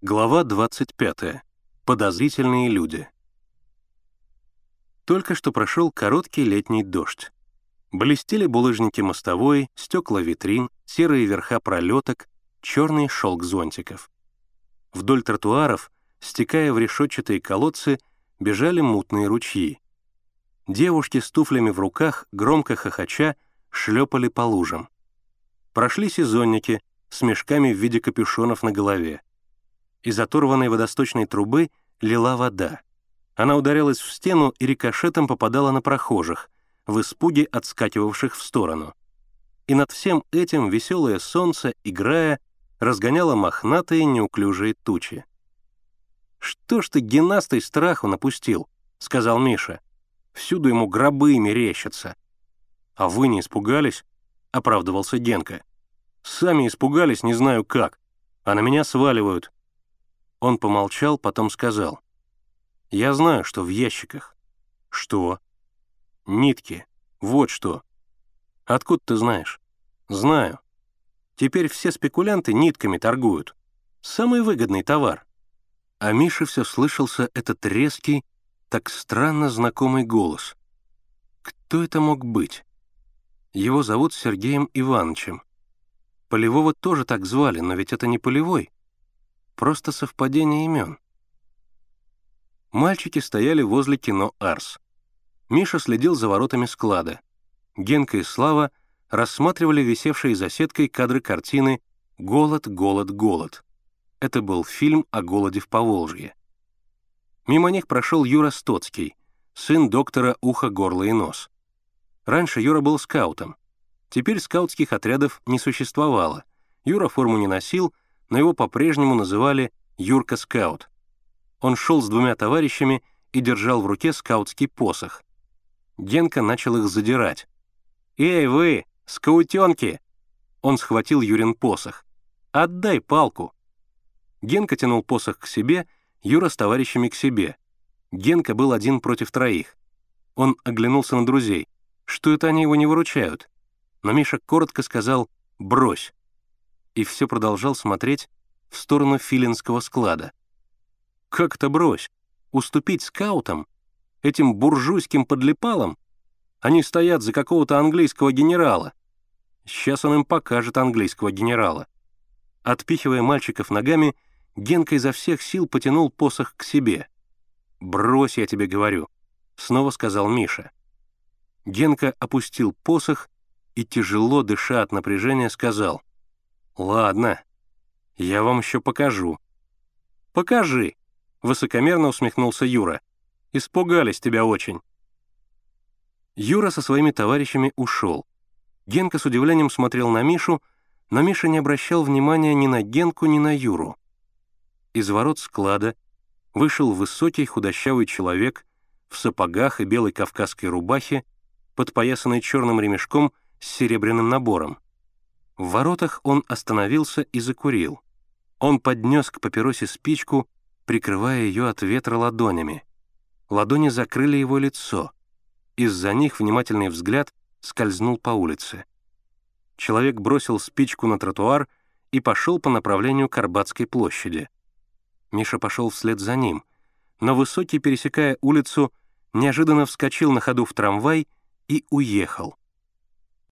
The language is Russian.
Глава 25. Подозрительные люди. Только что прошел короткий летний дождь. Блестели булыжники мостовой, стекла витрин, серые верха пролеток, черный шелк зонтиков. Вдоль тротуаров, стекая в решетчатые колодцы, бежали мутные ручьи. Девушки с туфлями в руках, громко хохоча, шлепали по лужам. Прошли сезонники с мешками в виде капюшонов на голове. Из оторванной водосточной трубы лила вода. Она ударялась в стену и рикошетом попадала на прохожих, в испуге отскакивавших в сторону. И над всем этим веселое солнце, играя, разгоняло мохнатые неуклюжие тучи. «Что ж ты гимнастой страху напустил?» — сказал Миша. «Всюду ему гробы мерещатся». «А вы не испугались?» — оправдывался Генка. «Сами испугались, не знаю как, а на меня сваливают. Он помолчал, потом сказал. «Я знаю, что в ящиках». «Что?» «Нитки. Вот что». «Откуда ты знаешь?» «Знаю. Теперь все спекулянты нитками торгуют. Самый выгодный товар». А Мише все слышался этот резкий, так странно знакомый голос. Кто это мог быть? Его зовут Сергеем Ивановичем. Полевого тоже так звали, но ведь это не Полевой. Просто совпадение имен. Мальчики стояли возле кино «Арс». Миша следил за воротами склада. Генка и Слава рассматривали висевшие за сеткой кадры картины «Голод, голод, голод». Это был фильм о голоде в Поволжье. Мимо них прошел Юра Стоцкий, сын доктора ухо, горло и нос. Раньше Юра был скаутом. Теперь скаутских отрядов не существовало. Юра форму не носил — но его по-прежнему называли Юрка Скаут. Он шел с двумя товарищами и держал в руке скаутский посох. Генка начал их задирать. «Эй, вы, скаутенки!» Он схватил Юрин посох. «Отдай палку!» Генка тянул посох к себе, Юра с товарищами к себе. Генка был один против троих. Он оглянулся на друзей. Что это они его не выручают? Но Миша коротко сказал «брось» и все продолжал смотреть в сторону филинского склада. «Как то брось? Уступить скаутам? Этим буржуйским подлипалам? Они стоят за какого-то английского генерала. Сейчас он им покажет английского генерала». Отпихивая мальчиков ногами, Генка изо всех сил потянул посох к себе. «Брось, я тебе говорю», — снова сказал Миша. Генка опустил посох и, тяжело дыша от напряжения, сказал, «Ладно, я вам еще покажу». «Покажи», — высокомерно усмехнулся Юра. «Испугались тебя очень». Юра со своими товарищами ушел. Генка с удивлением смотрел на Мишу, но Миша не обращал внимания ни на Генку, ни на Юру. Из ворот склада вышел высокий худощавый человек в сапогах и белой кавказской рубахе, подпоясанной черным ремешком с серебряным набором. В воротах он остановился и закурил. Он поднес к папиросе спичку, прикрывая ее от ветра ладонями. Ладони закрыли его лицо. Из-за них внимательный взгляд скользнул по улице. Человек бросил спичку на тротуар и пошел по направлению к Арбатской площади. Миша пошел вслед за ним, но Высокий, пересекая улицу, неожиданно вскочил на ходу в трамвай и уехал.